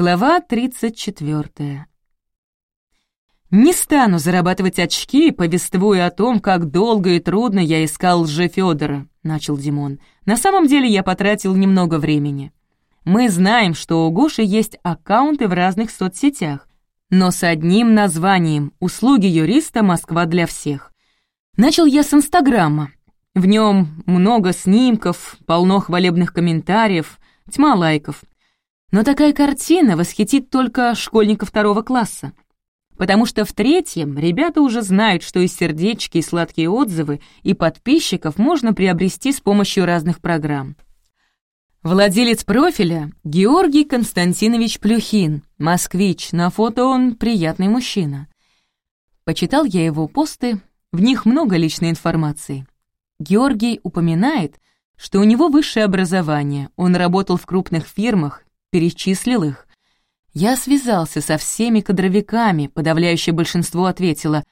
Глава 34. «Не стану зарабатывать очки, повествуя о том, как долго и трудно я искал лже-Фёдора», — начал Димон. «На самом деле я потратил немного времени. Мы знаем, что у Гоши есть аккаунты в разных соцсетях, но с одним названием «Услуги юриста Москва для всех». Начал я с Инстаграма. В нем много снимков, полно хвалебных комментариев, тьма лайков. Но такая картина восхитит только школьника второго класса. Потому что в третьем ребята уже знают, что и сердечки, и сладкие отзывы, и подписчиков можно приобрести с помощью разных программ. Владелец профиля — Георгий Константинович Плюхин, москвич, на фото он приятный мужчина. Почитал я его посты, в них много личной информации. Георгий упоминает, что у него высшее образование, он работал в крупных фирмах, перечислил их. Я связался со всеми кадровиками, подавляющее большинство ответило.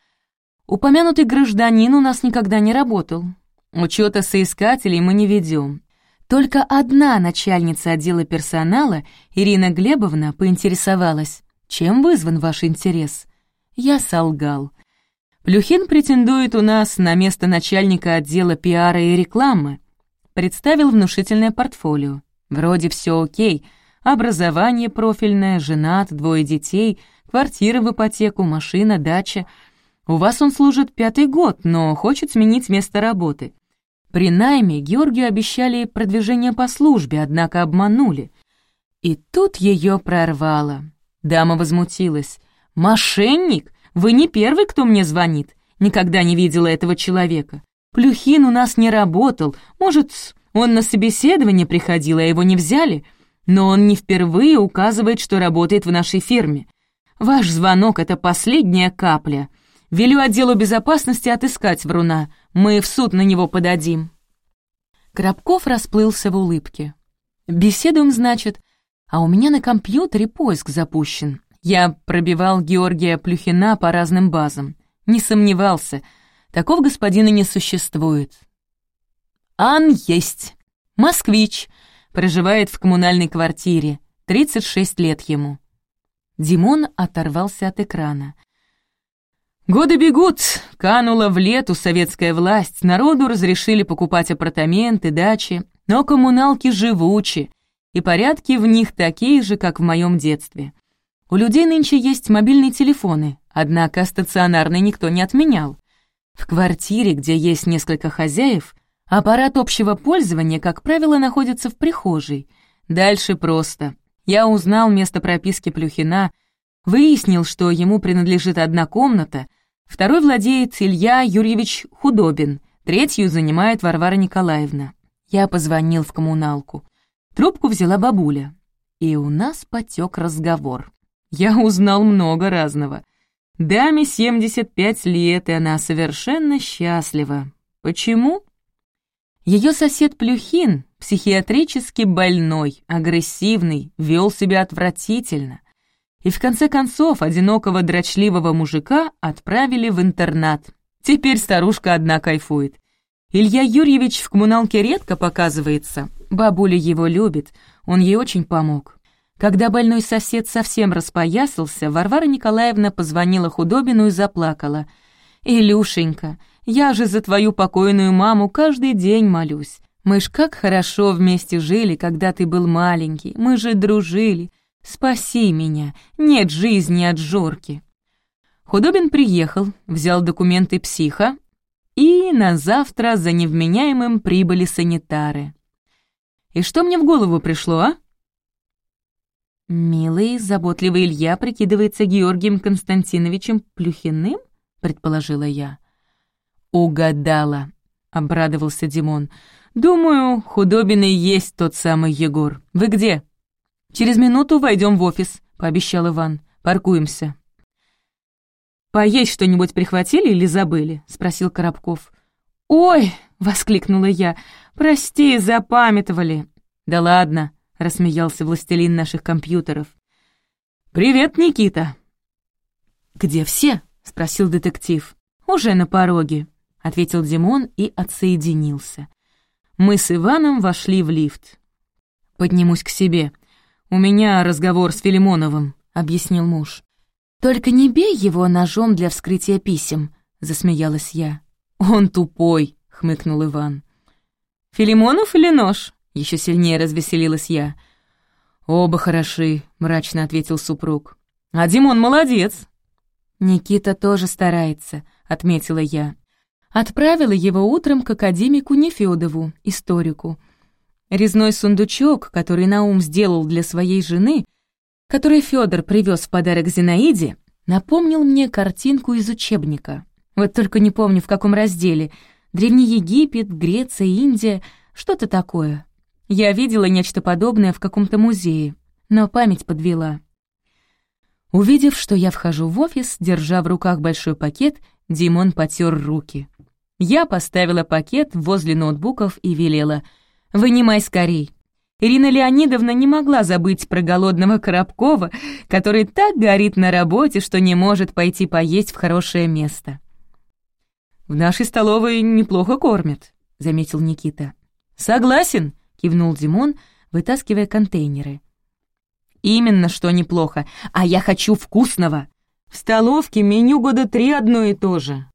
Упомянутый гражданин у нас никогда не работал. Учета соискателей мы не ведем. Только одна начальница отдела персонала, Ирина Глебовна, поинтересовалась, чем вызван ваш интерес. Я солгал. Плюхин претендует у нас на место начальника отдела пиара и рекламы. Представил внушительное портфолио. Вроде все окей — Образование профильное, женат, двое детей, квартира в ипотеку, машина, дача. У вас он служит пятый год, но хочет сменить место работы. При найме Георгию обещали продвижение по службе, однако обманули. И тут ее прорвало. Дама возмутилась. «Мошенник? Вы не первый, кто мне звонит. Никогда не видела этого человека. Плюхин у нас не работал. Может, он на собеседование приходил, а его не взяли? Но он не впервые указывает, что работает в нашей фирме. Ваш звонок — это последняя капля. Велю отделу безопасности отыскать вруна. Мы в суд на него подадим». Коробков расплылся в улыбке. «Беседуем, значит, а у меня на компьютере поиск запущен. Я пробивал Георгия Плюхина по разным базам. Не сомневался, такого господина не существует. Ан есть. Москвич, Проживает в коммунальной квартире. 36 лет ему. Димон оторвался от экрана. Годы бегут, канула в лету советская власть, народу разрешили покупать апартаменты, дачи, но коммуналки живучи, и порядки в них такие же, как в моем детстве. У людей нынче есть мобильные телефоны, однако стационарный никто не отменял. В квартире, где есть несколько хозяев, Аппарат общего пользования, как правило, находится в прихожей. Дальше просто. Я узнал место прописки Плюхина, выяснил, что ему принадлежит одна комната, второй владеет Илья Юрьевич Худобин, третью занимает Варвара Николаевна. Я позвонил в коммуналку. Трубку взяла бабуля. И у нас потек разговор. Я узнал много разного. Даме 75 лет, и она совершенно счастлива. Почему? Ее сосед Плюхин, психиатрически больной, агрессивный, вел себя отвратительно. И в конце концов одинокого дрочливого мужика отправили в интернат. Теперь старушка одна кайфует. Илья Юрьевич в коммуналке редко показывается. Бабуля его любит, он ей очень помог. Когда больной сосед совсем распоясался, Варвара Николаевна позвонила Худобину и заплакала. «Илюшенька, я же за твою покойную маму каждый день молюсь. Мы ж как хорошо вместе жили, когда ты был маленький. Мы же дружили. Спаси меня. Нет жизни от Жорки». Худобин приехал, взял документы психа, и на завтра за невменяемым прибыли санитары. И что мне в голову пришло, а? «Милый, заботливый Илья прикидывается Георгием Константиновичем Плюхиным?» — предположила я. «Угадала», — обрадовался Димон. «Думаю, худобиный есть тот самый Егор. Вы где?» «Через минуту войдем в офис», — пообещал Иван. «Паркуемся». «Поесть что-нибудь прихватили или забыли?» — спросил Коробков. «Ой!» — воскликнула я. «Прости, запамятовали». «Да ладно», — рассмеялся властелин наших компьютеров. «Привет, Никита!» «Где все?» — спросил детектив. «Уже на пороге» ответил Димон и отсоединился. Мы с Иваном вошли в лифт. «Поднимусь к себе. у меня разговор с Филимоновым», — объяснил муж. «Только не бей его ножом для вскрытия писем», — засмеялась я. «Он тупой», — хмыкнул Иван. «Филимонов или нож?» — еще сильнее развеселилась я. «Оба хороши», — мрачно ответил супруг. «А Димон молодец». «Никита тоже старается», — отметила я. Отправила его утром к академику Нефёдову, историку. Резной сундучок, который Наум сделал для своей жены, который Федор привез в подарок Зинаиде, напомнил мне картинку из учебника. Вот только не помню, в каком разделе. Древний Египет, Греция, Индия, что-то такое. Я видела нечто подобное в каком-то музее, но память подвела. Увидев, что я вхожу в офис, держа в руках большой пакет, Димон потер руки. Я поставила пакет возле ноутбуков и велела «Вынимай скорей». Ирина Леонидовна не могла забыть про голодного Коробкова, который так горит на работе, что не может пойти поесть в хорошее место. «В нашей столовой неплохо кормят», — заметил Никита. «Согласен», — кивнул Димон, вытаскивая контейнеры. «Именно что неплохо, а я хочу вкусного. В столовке меню года три одно и то же».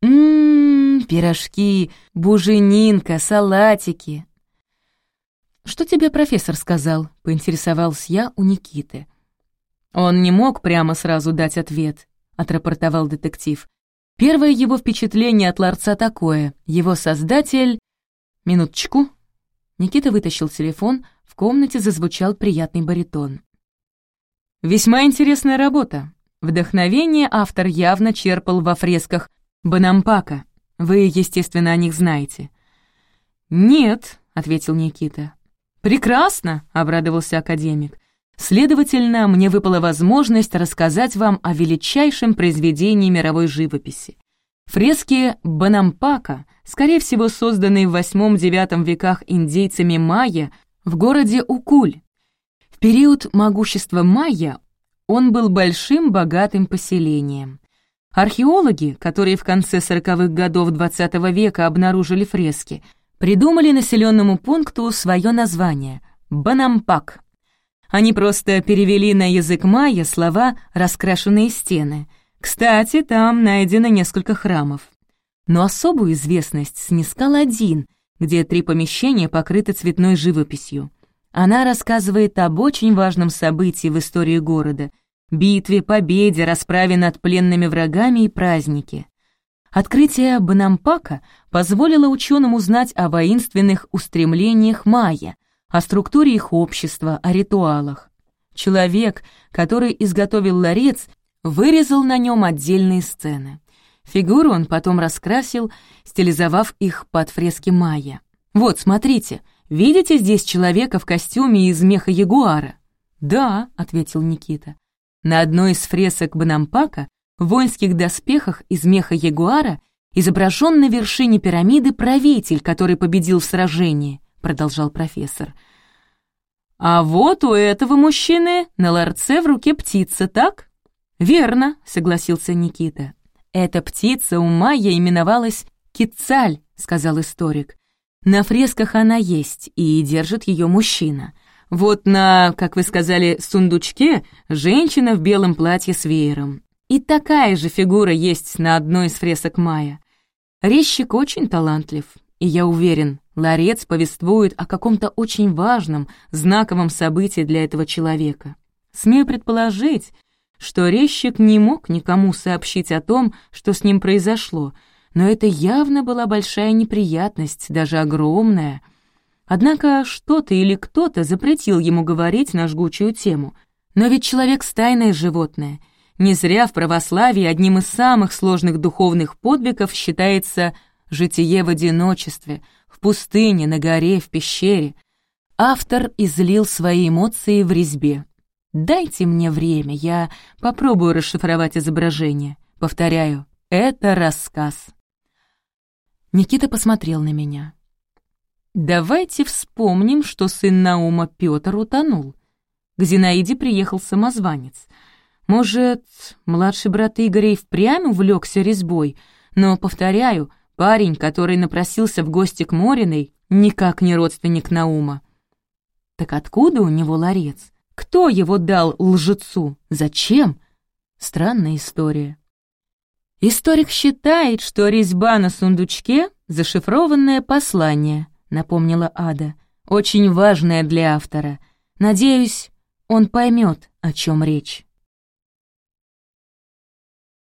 «Ммм, пирожки, буженинка, салатики, «Что тебе профессор сказал?» — поинтересовался я у Никиты. «Он не мог прямо сразу дать ответ», — отрапортовал детектив. «Первое его впечатление от ларца такое. Его создатель...» «Минуточку». Никита вытащил телефон, в комнате зазвучал приятный баритон. «Весьма интересная работа. Вдохновение автор явно черпал во фресках Банампака. Вы, естественно, о них знаете». «Нет», — ответил Никита. «Прекрасно!» — обрадовался академик. «Следовательно, мне выпала возможность рассказать вам о величайшем произведении мировой живописи. Фрески Банампака, скорее всего, созданные в VIII-IX веках индейцами майя в городе Укуль. В период могущества майя он был большим богатым поселением. Археологи, которые в конце 40-х годов XX века обнаружили фрески — придумали населенному пункту свое название — Банампак. Они просто перевели на язык майя слова «раскрашенные стены». Кстати, там найдено несколько храмов. Но особую известность снискал один, где три помещения покрыты цветной живописью. Она рассказывает об очень важном событии в истории города — битве, победе, расправе над пленными врагами и празднике. Открытие Банампака позволило ученым узнать о воинственных устремлениях майя, о структуре их общества, о ритуалах. Человек, который изготовил ларец, вырезал на нем отдельные сцены. Фигуры он потом раскрасил, стилизовав их под фрески майя. «Вот, смотрите, видите здесь человека в костюме из меха ягуара?» «Да», — ответил Никита. На одной из фресок Банампака в воинских доспехах из меха ягуара изображен на вершине пирамиды правитель, который победил в сражении, продолжал профессор. А вот у этого мужчины на ларце в руке птица, так? Верно, согласился Никита. Эта птица у майя именовалась Кицаль, сказал историк. На фресках она есть, и держит ее мужчина. Вот на, как вы сказали, сундучке женщина в белом платье с веером. И такая же фигура есть на одной из фресок Мая. Резчик очень талантлив, и я уверен, ларец повествует о каком-то очень важном, знаковом событии для этого человека. Смею предположить, что резчик не мог никому сообщить о том, что с ним произошло, но это явно была большая неприятность, даже огромная. Однако что-то или кто-то запретил ему говорить на жгучую тему. Но ведь человек — стайное животное — не зря в православии одним из самых сложных духовных подвигов считается житие в одиночестве, в пустыне, на горе, в пещере. Автор излил свои эмоции в резьбе. «Дайте мне время, я попробую расшифровать изображение. Повторяю, это рассказ». Никита посмотрел на меня. «Давайте вспомним, что сын Наума Петр утонул. К Зинаиде приехал самозванец. Может, младший брат Игоря и впрямь увлекся резьбой, но, повторяю, парень, который напросился в гости к Мориной, никак не родственник Наума. Так откуда у него ларец? Кто его дал лжецу? Зачем? Странная история. Историк считает, что резьба на сундучке — зашифрованное послание, напомнила Ада, очень важное для автора. Надеюсь, он поймет, о чем речь.